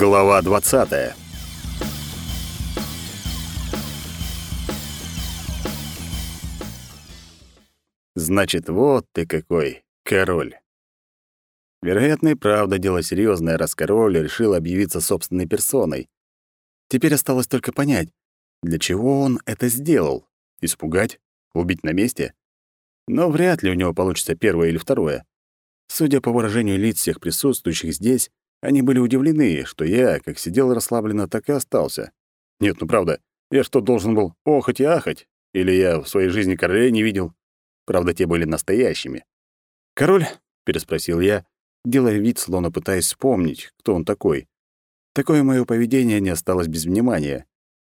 Глава 20. Значит, вот ты какой, король. Вероятно, и правда дело серьезное, раз король решил объявиться собственной персоной. Теперь осталось только понять, для чего он это сделал. Испугать? Убить на месте? Но вряд ли у него получится первое или второе. Судя по выражению лиц всех присутствующих здесь, они были удивлены, что я, как сидел расслабленно, так и остался. Нет, ну правда, я что, должен был охать и ахать? Или я в своей жизни королей не видел? Правда, те были настоящими. «Король?» — переспросил я, делая вид, словно пытаясь вспомнить, кто он такой. Такое моё поведение не осталось без внимания.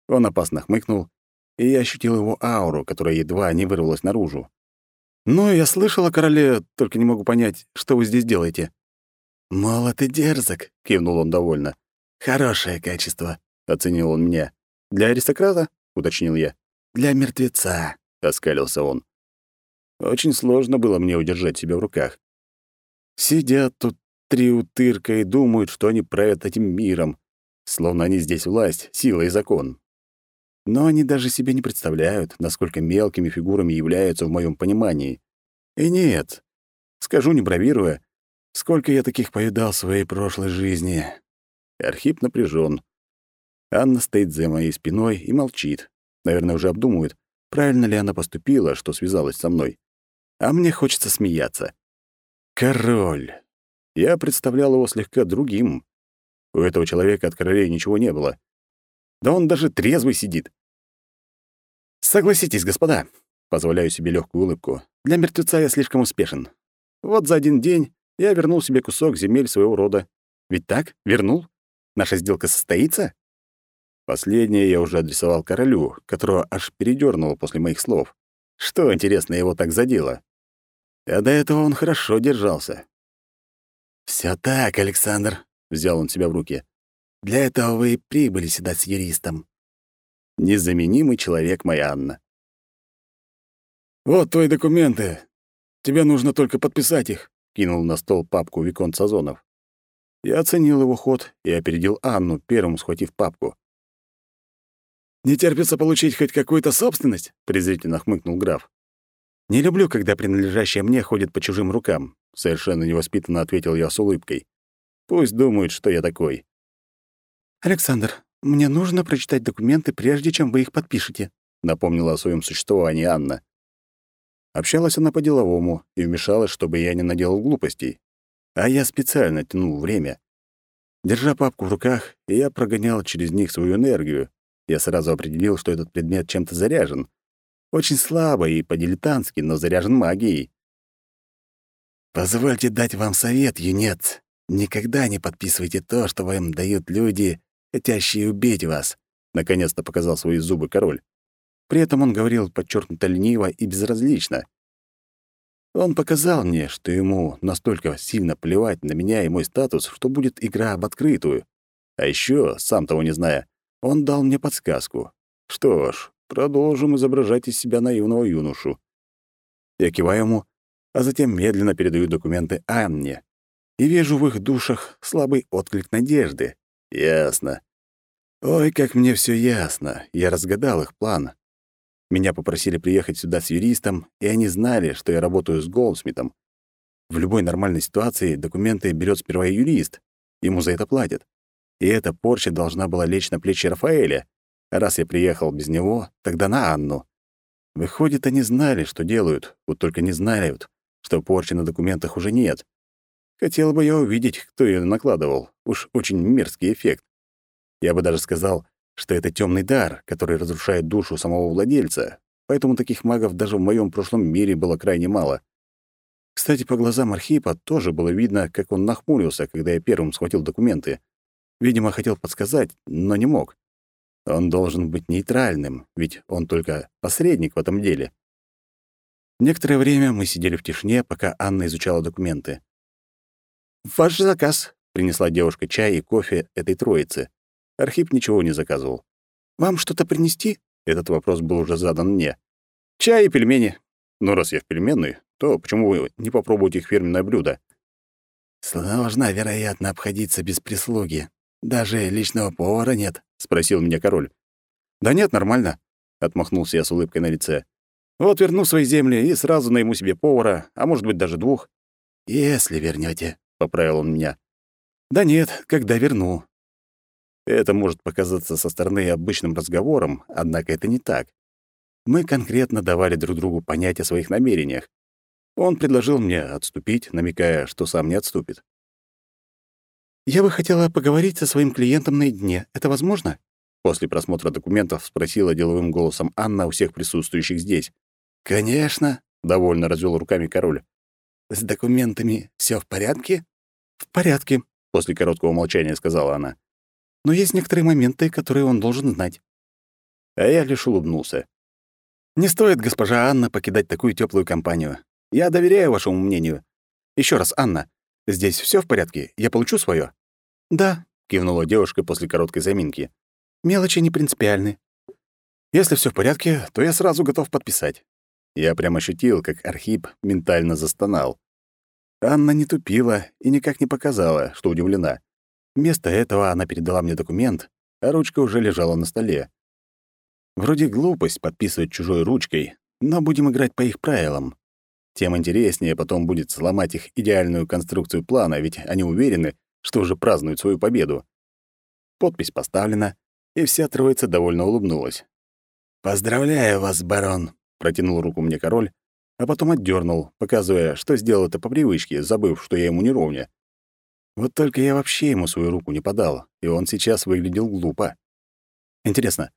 Он опасно хмыкнул, и я ощутил его ауру, которая едва не вырвалась наружу. «Ну, я слышал о короле, только не могу понять, что вы здесь делаете». «Молод и дерзок», — кивнул он довольно. «Хорошее качество», — оценил он меня. «Для аристократа?» — уточнил я. «Для мертвеца», — оскалился он. Очень сложно было мне удержать себя в руках. Сидят тут три утырка и думают, что они правят этим миром, словно они здесь власть, сила и закон. Но они даже себе не представляют, насколько мелкими фигурами являются в моем понимании. И нет, скажу не бравируя, Сколько я таких повидал в своей прошлой жизни. Архип напряжен. Анна стоит за моей спиной и молчит. Наверное, уже обдумывает, правильно ли она поступила, что связалась со мной. А мне хочется смеяться. Король. Я представлял его слегка другим. У этого человека от королей ничего не было. Да он даже трезвый сидит. Согласитесь, господа, позволяю себе легкую улыбку. Для мертвеца я слишком успешен. Вот за один день я вернул себе кусок земель своего рода. Ведь так? Вернул? Наша сделка состоится? Последнее я уже адресовал королю, которого аж передёрнуло после моих слов. Что, интересно, его так задело? А до этого он хорошо держался. Всё так, Александр», — взял он себя в руки. «Для этого вы и прибыли сюда с юристом». Незаменимый человек моя Анна. «Вот твои документы. Тебе нужно только подписать их», кинул на стол папку Виконт Сазонов. Я оценил его ход и опередил Анну, первым схватив папку. «Не терпится получить хоть какую-то собственность?» — презрительно хмыкнул граф. «Не люблю, когда принадлежащее мне ходит по чужим рукам», — совершенно невоспитанно ответил я с улыбкой. «Пусть думают, что я такой». «Александр, мне нужно прочитать документы, прежде чем вы их подпишете», — напомнила о своем существовании Анна. Общалась она по-деловому и вмешалась, чтобы я не наделал глупостей. А я специально тянул время. Держа папку в руках, я прогонял через них свою энергию. Я сразу определил, что этот предмет чем-то заряжен. Очень слабо и по-дилетантски, но заряжен магией. «Позвольте дать вам совет, юнец. Никогда не подписывайте то, что вам дают люди, хотящие убить вас», — наконец-то показал свои зубы король. При этом он говорил подчеркнуто лениво и безразлично. Он показал мне, что ему настолько сильно плевать на меня и мой статус, что будет игра об открытую. А еще, сам того не зная, он дал мне подсказку. Что ж, продолжим изображать из себя наивного юношу. Я киваю ему, а затем медленно передаю документы Анне. И вижу в их душах слабый отклик надежды. Ясно. Ой, как мне все ясно. Я разгадал их план. Меня попросили приехать сюда с юристом, и они знали, что я работаю с Голдсмитом. В любой нормальной ситуации документы берет сперва юрист. Ему за это платят. И эта порча должна была лечь на плечи Рафаэля. Раз я приехал без него, тогда на Анну. Выходит, они знали, что делают, вот только не знают, что порчи на документах уже нет. Хотел бы я увидеть, кто ее накладывал. Уж очень мерзкий эффект. Я бы даже сказал, что это темный дар, который разрушает душу самого владельца, поэтому таких магов даже в моем прошлом мире было крайне мало. Кстати, по глазам Архипа тоже было видно, как он нахмурился, когда я первым схватил документы. Видимо, хотел подсказать, но не мог. Он должен быть нейтральным, ведь он только посредник в этом деле. Некоторое время мы сидели в тишине, пока Анна изучала документы. «Ваш заказ», — принесла девушка чай и кофе этой троице. Архип ничего не заказывал. «Вам что-то принести?» Этот вопрос был уже задан мне. «Чай и пельмени. Но раз я в пельменной, то почему вы не попробуете их фирменное блюдо?» «Сложно, вероятно, обходиться без прислуги», Даже личного повара нет?» — спросил меня король. «Да нет, нормально», — отмахнулся я с улыбкой на лице. «Вот верну свои земли и сразу найму себе повара, а может быть, даже двух». «Если вернете, поправил он меня. «Да нет, когда верну». Это может показаться со стороны обычным разговором, однако это не так. Мы конкретно давали друг другу понять о своих намерениях. Он предложил мне отступить, намекая, что сам не отступит. «Я бы хотела поговорить со своим клиентом наедине. Это возможно?» После просмотра документов спросила деловым голосом Анна у всех присутствующих здесь. «Конечно», — довольно развел руками король. «С документами все в порядке?» «В порядке», — после короткого молчания сказала она. «Но есть некоторые моменты, которые он должен знать». А я лишь улыбнулся. «Не стоит, госпожа Анна, покидать такую теплую компанию. Я доверяю вашему мнению. Еще раз, Анна, здесь все в порядке? Я получу свое? «Да», — кивнула девушка после короткой заминки. «Мелочи не принципиальны». «Если все в порядке, то я сразу готов подписать». Я прямо ощутил, как Архип ментально застонал. Анна не тупила и никак не показала, что удивлена. Вместо этого она передала мне документ, а ручка уже лежала на столе. Вроде глупость подписывать чужой ручкой, но будем играть по их правилам. Тем интереснее потом будет сломать их идеальную конструкцию плана, ведь они уверены, что уже празднуют свою победу. Подпись поставлена, и вся троица довольно улыбнулась. «Поздравляю вас, барон», — протянул руку мне король, а потом отдернул, показывая, что сделал это по привычке, забыв, что я ему не ровня. Вот только я вообще ему свою руку не подал, и он сейчас выглядел глупо. Интересно,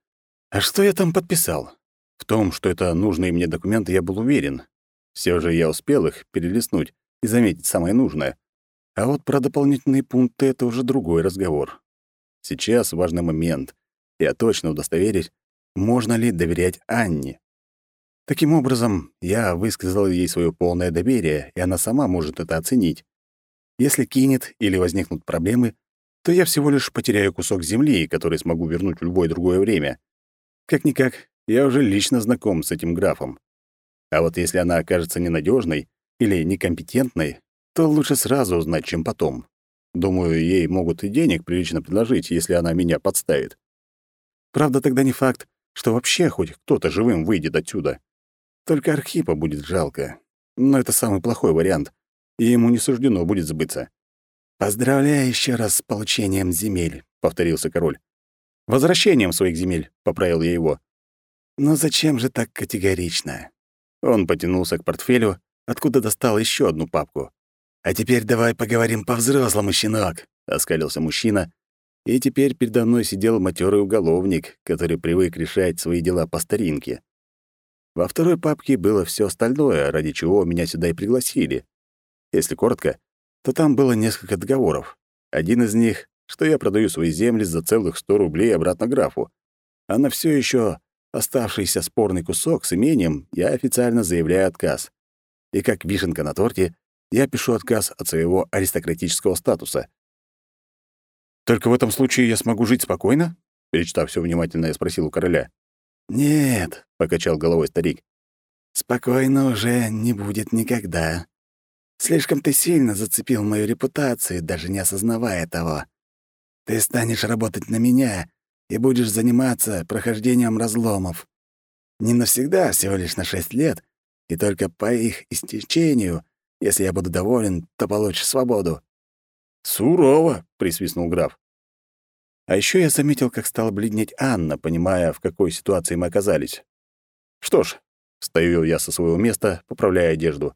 а что я там подписал? В том, что это нужные мне документы, я был уверен. Все же я успел их перелистнуть и заметить самое нужное. А вот про дополнительные пункты — это уже другой разговор. Сейчас важный момент. Я точно удостоверюсь, можно ли доверять Анне. Таким образом, я высказал ей свое полное доверие, и она сама может это оценить. Если кинет или возникнут проблемы, то я всего лишь потеряю кусок земли, который смогу вернуть в любое другое время. Как-никак, я уже лично знаком с этим графом. А вот если она окажется ненадежной или некомпетентной, то лучше сразу узнать, чем потом. Думаю, ей могут и денег прилично предложить, если она меня подставит. Правда, тогда не факт, что вообще хоть кто-то живым выйдет отсюда. Только Архипа будет жалко. Но это самый плохой вариант, и ему не суждено будет сбыться. «Поздравляю еще раз с получением земель», — повторился король. «Возвращением своих земель», — поправил я его. «Но зачем же так категорично?» Он потянулся к портфелю, откуда достал еще одну папку. «А теперь давай поговорим по-взрослому, щенок», — оскалился мужчина. И теперь передо мной сидел матерый уголовник, который привык решать свои дела по старинке. Во второй папке было все остальное, ради чего меня сюда и пригласили. Если коротко, то там было несколько договоров. Один из них, что я продаю свои земли за целых 100 рублей обратно графу. А на все еще оставшийся спорный кусок с имением я официально заявляю отказ. И как вишенка на торте, я пишу отказ от своего аристократического статуса. «Только в этом случае я смогу жить спокойно?» Перечитав все внимательно, я спросил у короля. «Нет», — покачал головой старик. «Спокойно уже не будет никогда. Слишком ты сильно зацепил мою репутацию, даже не осознавая того. Ты станешь работать на меня и будешь заниматься прохождением разломов. Не навсегда, всего лишь на шесть лет, и только по их истечению если я буду доволен, то получишь свободу». «Сурово», — присвистнул граф. А еще я заметил, как стала бледнеть Анна, понимая, в какой ситуации мы оказались. «Что ж», — стою я со своего места, поправляя одежду.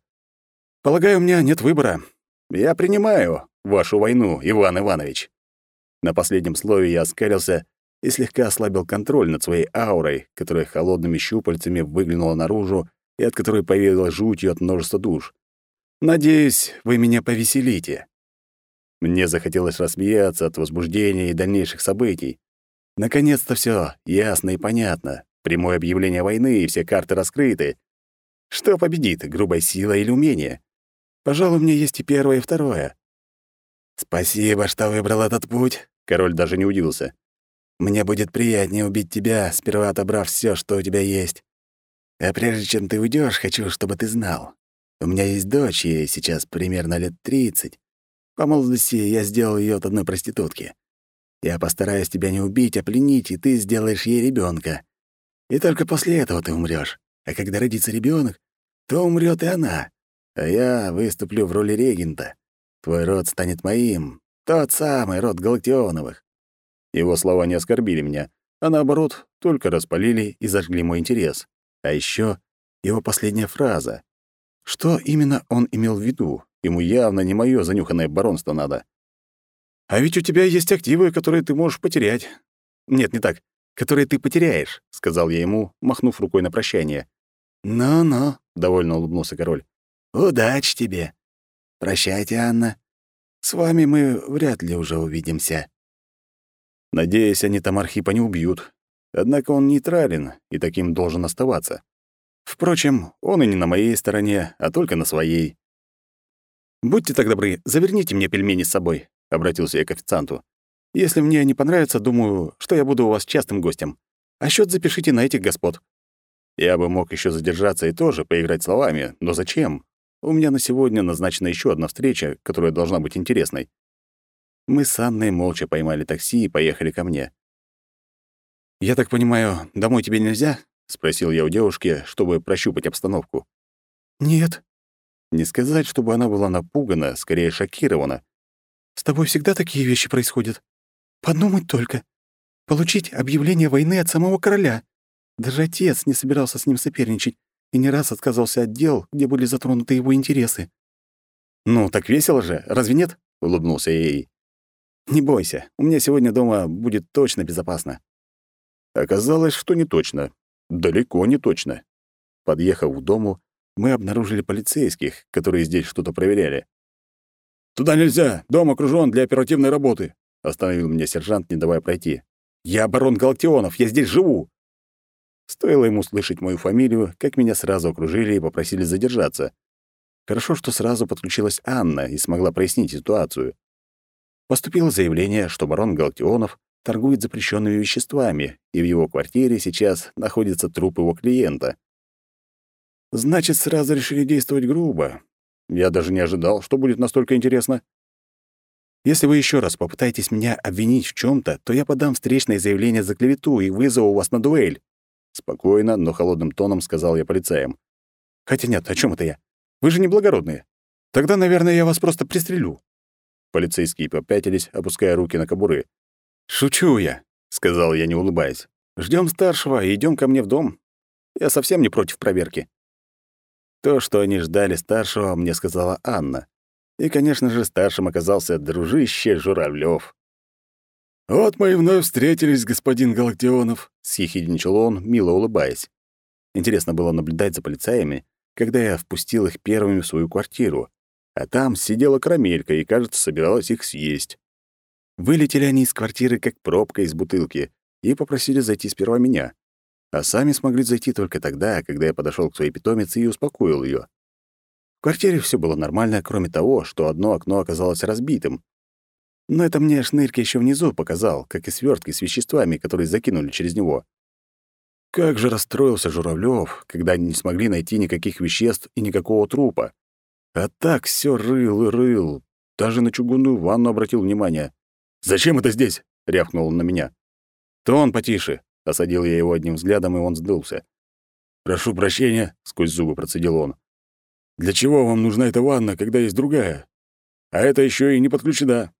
«Полагаю, у меня нет выбора. Я принимаю вашу войну, Иван Иванович». На последнем слове я оскалился и слегка ослабил контроль над своей аурой, которая холодными щупальцами выглянула наружу и от которой повеяло жутью от множества душ. Надеюсь, вы меня повеселите». Мне захотелось рассмеяться от возбуждения и дальнейших событий. Наконец-то все ясно и понятно. Прямое объявление войны, и все карты раскрыты. Что победит, грубая сила или умение? Пожалуй, меня есть и первое, и второе. «Спасибо, что выбрал этот путь», — король даже не удивился. «Мне будет приятнее убить тебя, сперва отобрав все, что у тебя есть. А прежде чем ты уйдешь, хочу, чтобы ты знал. У меня есть дочь, ей сейчас примерно лет 30. По молодости я сделал ее от одной проститутки. Я постараюсь тебя не убить, а пленить, и ты сделаешь ей ребенка. И только после этого ты умрёшь. А когда родится ребёнок, то умрёт и она. А я выступлю в роли регента. Твой род станет моим. Тот самый род Галактионовых. Его слова не оскорбили меня, а наоборот, только распалили и зажгли мой интерес. А ещё его последняя фраза. Что именно он имел в виду? Ему явно не моё занюханное баронство надо. «А ведь у тебя есть активы, которые ты можешь потерять». «Нет, не так. Которые ты потеряешь», — сказал я ему, махнув рукой на прощание. «Ну-ну», — довольно улыбнулся король. «Удачи тебе. Прощайте, Анна. С вами мы вряд ли уже увидимся». Надеюсь, они там Архипа не убьют. Однако он нейтрален и таким должен оставаться. Впрочем, он и не на моей стороне, а только на своей. «Будьте так добры, заверните мне пельмени с собой», — обратился я к официанту. «Если мне не понравится, думаю, что я буду у вас частым гостем. А счет запишите на этих господ». Я бы мог еще задержаться и тоже поиграть словами, но зачем? У меня на сегодня назначена еще одна встреча, которая должна быть интересной. Мы с Анной молча поймали такси и поехали ко мне. «Я так понимаю, домой тебе нельзя?» — спросил я у девушки, чтобы прощупать обстановку. «Нет». Не сказать, чтобы она была напугана, скорее шокирована. С тобой всегда такие вещи происходят. Подумать только. Получить объявление войны от самого короля. Даже отец не собирался с ним соперничать и не раз отказался от дел, где были затронуты его интересы. «Ну, так весело же, разве нет?» — улыбнулся я ей. «Не бойся, у меня сегодня дома будет точно безопасно». Оказалось, что не точно. Далеко не точно. Подъехав к дому, мы обнаружили полицейских, которые здесь что-то проверяли. «Туда нельзя! Дом окружён для оперативной работы!» — остановил меня сержант, не давая пройти. «Я барон Галактионов, я здесь живу!» Стоило ему слышать мою фамилию, как меня сразу окружили и попросили задержаться. Хорошо, что сразу подключилась Анна и смогла прояснить ситуацию. Поступило заявление, что барон Галактионов торгует запрещенными веществами, и в его квартире сейчас находится труп его клиента. Значит, сразу решили действовать грубо, я даже не ожидал, что будет настолько интересно. Если вы еще раз попытаетесь меня обвинить в чем то то я подам встречное заявление за клевету и вызову вас на дуэль. Спокойно, но холодным тоном сказал я полицаям. Хотя нет, о чем это я? Вы же не благородные. Тогда, наверное, я вас просто пристрелю. Полицейские попятились, опуская руки на кобуры. «Шучу я», — сказал я, не улыбаясь. Ждем старшего и идем ко мне в дом. Я совсем не против проверки». То, что они ждали старшего, мне сказала Анна. И, конечно же, старшим оказался дружище Журавлёв. «Вот мы и вновь встретились, господин Галактионов», — съехидничал он, мило улыбаясь. Интересно было наблюдать за полицаями, когда я впустил их первыми в свою квартиру, а там сидела карамелька и, кажется, собиралась их съесть. Вылетели они из квартиры, как пробка из бутылки, и попросили зайти сперва меня а сами смогли зайти только тогда, когда я подошел к своей питомице и успокоил ее. В квартире все было нормально, кроме того, что одно окно оказалось разбитым. Но это мне шнырька еще внизу показал, как и свертки с веществами, которые закинули через него. Как же расстроился Журавлев, когда они не смогли найти никаких веществ и никакого трупа. А так все рыл и рыл. Даже на чугунную ванну обратил внимание. «Зачем это здесь?» — рявкнул он на меня. «Тон потише», Осадил я его одним взглядом, и он сдулся. «Прошу прощения», — сквозь зубы процедил он. «Для чего вам нужна эта ванна, когда есть другая? А это еще и не подключена».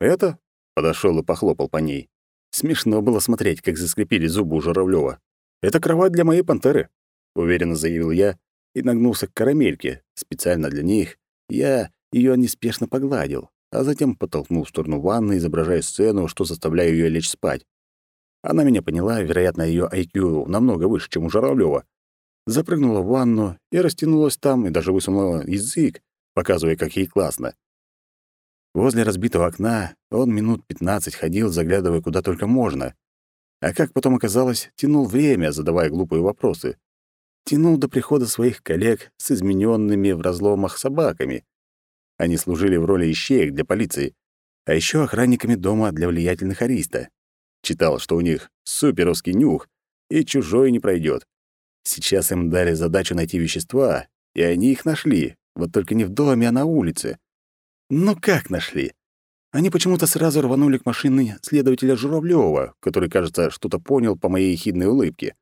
«Это?» — подошел и похлопал по ней. Смешно было смотреть, как заскрипели зубы у Журавлёва. «Это кровать для моей пантеры», — уверенно заявил я и нагнулся к карамельке. Специально для них я ее неспешно погладил, а затем подтолкнул в сторону ванны, изображая сцену, что заставляю ее лечь спать. Она меня поняла, вероятно, ее IQ намного выше, чем у Журавлёва. Запрыгнула в ванну и растянулась там, и даже высунула язык, показывая, как ей классно. Возле разбитого окна он минут 15 ходил, заглядывая куда только можно. А как потом оказалось, тянул время, задавая глупые вопросы. Тянул до прихода своих коллег с измененными в разломах собаками. Они служили в роли ищеек для полиции, а еще охранниками дома для влиятельных ариста. Читал, что у них суперовский нюх, и чужой не пройдет. Сейчас им дали задачу найти вещества, и они их нашли, вот только не в доме, а на улице. Ну как нашли? Они почему-то сразу рванули к машине следователя Журавлёва, который, кажется, что-то понял по моей ехидной улыбке.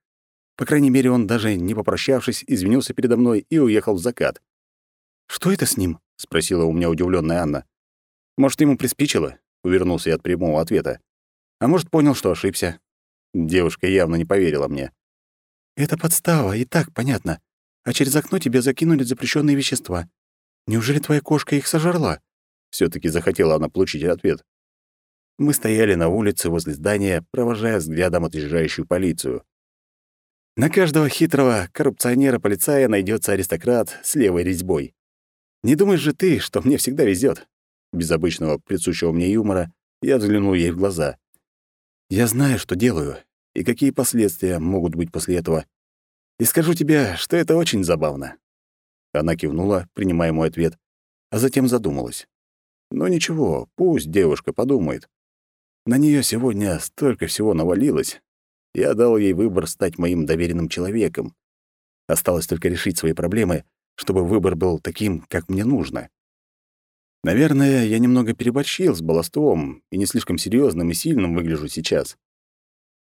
По крайней мере, он, даже не попрощавшись, извинился передо мной и уехал в закат. «Что это с ним?» — спросила у меня удивленная Анна. «Может, ему приспичило?» — увернулся я от прямого ответа. «А может, понял, что ошибся?» Девушка явно не поверила мне. «Это подстава, и так понятно. А через окно тебе закинули запрещенные вещества. Неужели твоя кошка их сожрала?» Все таки захотела она получить ответ. Мы стояли на улице возле здания, провожая взглядом отъезжающую полицию. На каждого хитрого коррупционера-полицая найдется аристократ с левой резьбой. Не думаешь же ты, что мне всегда везет? Без обычного присущего мне юмора я взглянул ей в глаза. Я знаю, что делаю, и какие последствия могут быть после этого. И скажу тебе, что это очень забавно. Она кивнула, принимая мой ответ, а затем задумалась. Но ничего, пусть девушка подумает. На нее сегодня столько всего навалилось. Я дал ей выбор стать моим доверенным человеком. Осталось только решить свои проблемы, чтобы выбор был таким, как мне нужно. Наверное, я немного переборщил с баловством и не слишком серьезным и сильным выгляжу сейчас.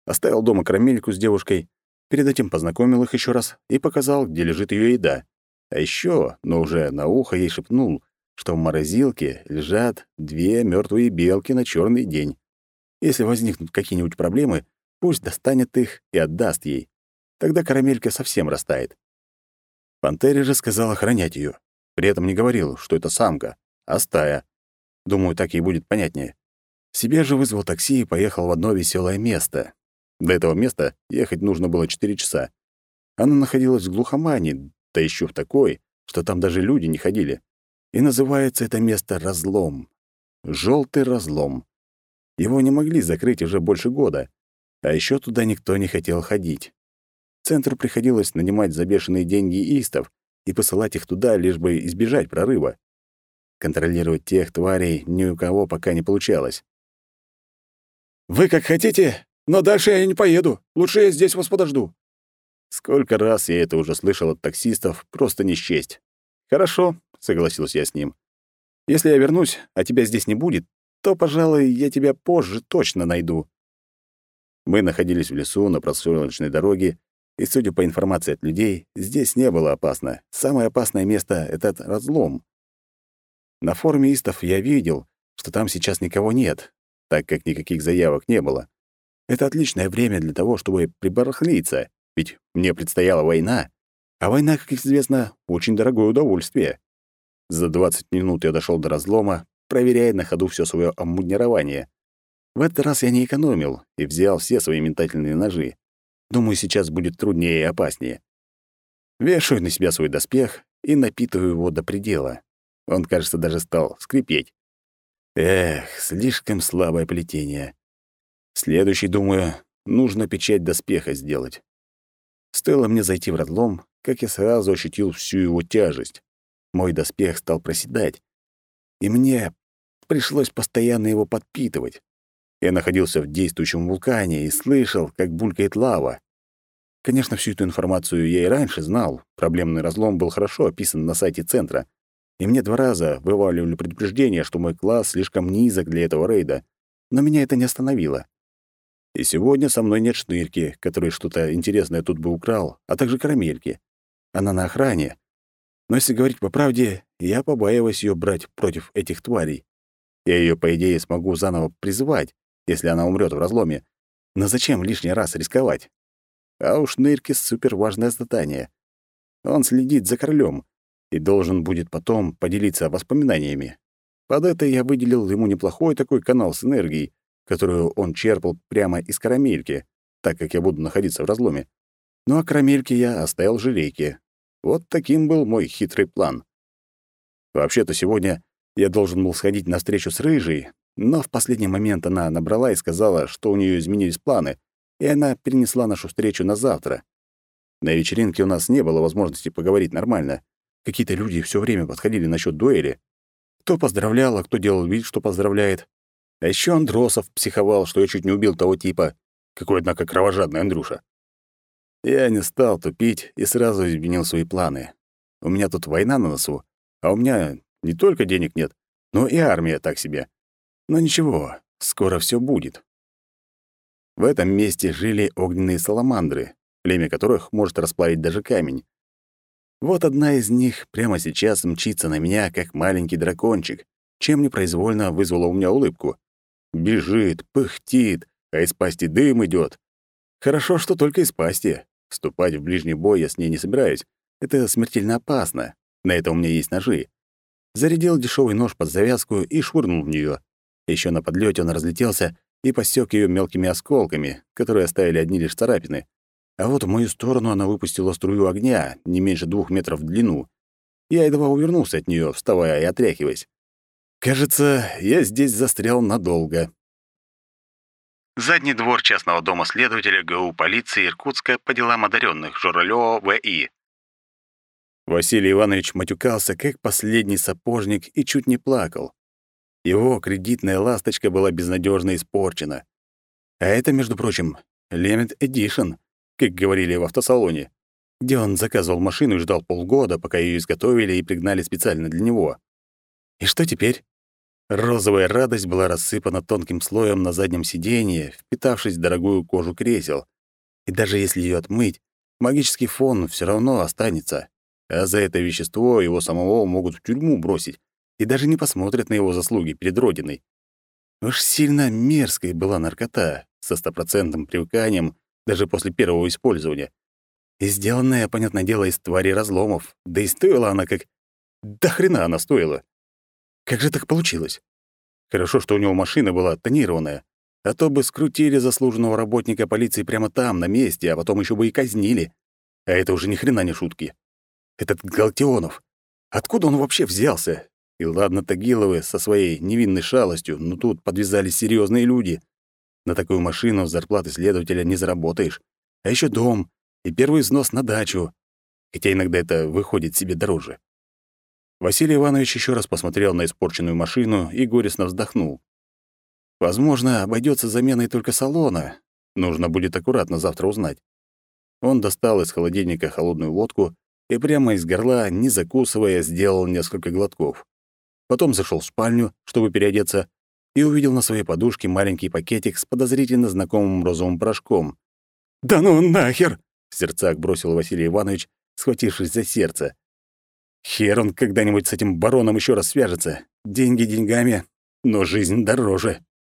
Оставил дома карамельку с девушкой, перед этим познакомил их еще раз и показал, где лежит ее еда. А еще, но уже на ухо ей шепнул, что в морозилке лежат две мертвые белки на черный день. Если возникнут какие-нибудь проблемы, пусть достанет их и отдаст ей. Тогда карамелька совсем растает. Пантере же сказал охранять ее. При этом не говорил, что это самка, а стая. Думаю, так ей будет понятнее. Себе же вызвал такси и поехал в одно веселое место. До этого места ехать нужно было 4 часа. Оно находилось в глухомане, да еще в такой, что там даже люди не ходили. И называется это место «Разлом». Желтый разлом. Его не могли закрыть уже больше года. А еще туда никто не хотел ходить. Центру приходилось нанимать за бешеные деньги истов и посылать их туда, лишь бы избежать прорыва. Контролировать тех тварей ни у кого пока не получалось. «Вы как хотите, но дальше я не поеду. Лучше я здесь вас подожду». Сколько раз я это уже слышал от таксистов, просто не счесть. «Хорошо», — согласился я с ним. «Если я вернусь, а тебя здесь не будет, то, пожалуй, я тебя позже точно найду». Мы находились в лесу на проселочной дороге, и, судя по информации от людей, здесь не было опасно. Самое опасное место — этот разлом. На форуме истов я видел, что там сейчас никого нет, так как никаких заявок не было. Это отличное время для того, чтобы прибарахлиться, ведь мне предстояла война, а война, как известно, очень дорогое удовольствие. За 20 минут я дошел до разлома, проверяя на ходу все свое обмундирование. В этот раз я не экономил и взял все свои метательные ножи. Думаю, сейчас будет труднее и опаснее. Вешаю на себя свой доспех и напитываю его до предела. Он, кажется, даже стал скрипеть. Эх, слишком слабое плетение. Следующий, думаю, нужно печать доспеха сделать. Стоило мне зайти в разлом, как я сразу ощутил всю его тяжесть. Мой доспех стал проседать, и мне пришлось постоянно его подпитывать. Я находился в действующем вулкане и слышал, как булькает лава. Конечно, всю эту информацию я и раньше знал. Проблемный разлом был хорошо описан на сайте центра. И мне два раза вываливали предупреждение, что мой класс слишком низок для этого рейда. Но меня это не остановило. И сегодня со мной нет шнырки, который что-то интересное тут бы украл, а также карамельки. Она на охране. Но если говорить по правде, я побаиваюсь ее брать против этих тварей. Я ее, по идее, смогу заново призывать, если она умрет в разломе. Но зачем лишний раз рисковать? А уж Ныркис — суперважное задание. Он следит за королем и должен будет потом поделиться воспоминаниями. Под это я выделил ему неплохой такой канал с энергией, которую он черпал прямо из карамельки, так как я буду находиться в разломе. Ну а карамельки я оставил жалейки. Вот таким был мой хитрый план. Вообще-то сегодня я должен был сходить на встречу с Рыжей, но в последний момент она набрала и сказала, что у нее изменились планы, и она перенесла нашу встречу на завтра. На вечеринке у нас не было возможности поговорить нормально. Какие-то люди все время подходили насчет дуэли. Кто поздравлял, а кто делал вид, что поздравляет. А еще Андросов психовал, что я чуть не убил того типа. Какой, однако, кровожадный Андрюша. Я не стал тупить и сразу изменил свои планы. У меня тут война на носу, а у меня не только денег нет, но и армия так себе. Но ничего, скоро все будет. В этом месте жили огненные саламандры, племя которых может расплавить даже камень. Вот одна из них прямо сейчас мчится на меня, как маленький дракончик, чем непроизвольно вызвала у меня улыбку. Бежит, пыхтит, а из пасти дым идет. Хорошо, что только из пасти. Вступать в ближний бой я с ней не собираюсь. Это смертельно опасно. На это у меня есть ножи. Зарядил дешевый нож под завязку и швырнул в нее. Еще на подлете он разлетелся и посек ее мелкими осколками, которые оставили одни лишь царапины. А вот в мою сторону она выпустила струю огня, не меньше двух метров в длину. Я едва увернулся от нее, вставая и отряхиваясь. Кажется, я здесь застрял надолго. Задний двор частного дома следователя ГУ полиции Иркутска по делам одаренных Журалёва В.И. Василий Иванович матюкался, как последний сапожник, и чуть не плакал. Его кредитная ласточка была безнадежно испорчена. А это, между прочим, Limited Edition, как говорили в автосалоне, где он заказывал машину и ждал полгода, пока ее изготовили и пригнали специально для него. И что теперь? Розовая радость была рассыпана тонким слоем на заднем сиденье, впитавшись в дорогую кожу кресел. И даже если ее отмыть, магический фон все равно останется. А за это вещество его самого могут в тюрьму бросить и даже не посмотрят на его заслуги перед Родиной. Уж сильно мерзкой была наркота, со стопроцентным привыканием даже после первого использования. И сделанная, понятное дело, из твари разломов. Да и стоила она как... Да хрена она стоила. Как же так получилось? Хорошо, что у него машина была тонированная, а то бы скрутили заслуженного работника полиции прямо там, на месте, а потом еще бы и казнили. А это уже ни хрена не шутки. Этот Галтионов. Откуда он вообще взялся? И ладно Тагиловы со своей невинной шалостью, но тут подвязались серьезные люди. На такую машину зарплаты следователя не заработаешь. А еще дом и первый взнос на дачу. Хотя иногда это выходит себе дороже. Василий Иванович еще раз посмотрел на испорченную машину и горестно вздохнул. Возможно, обойдется заменой только салона. Нужно будет аккуратно завтра узнать. Он достал из холодильника холодную водку и прямо из горла, не закусывая, сделал несколько глотков. Потом зашел в спальню, чтобы переодеться, и увидел на своей подушке маленький пакетик с подозрительно знакомым розовым порошком. «Да ну нахер!» — в сердцах бросил Василий Иванович, схватившись за сердце. Хер он когда-нибудь с этим бароном еще раз свяжется. Деньги деньгами, но жизнь дороже.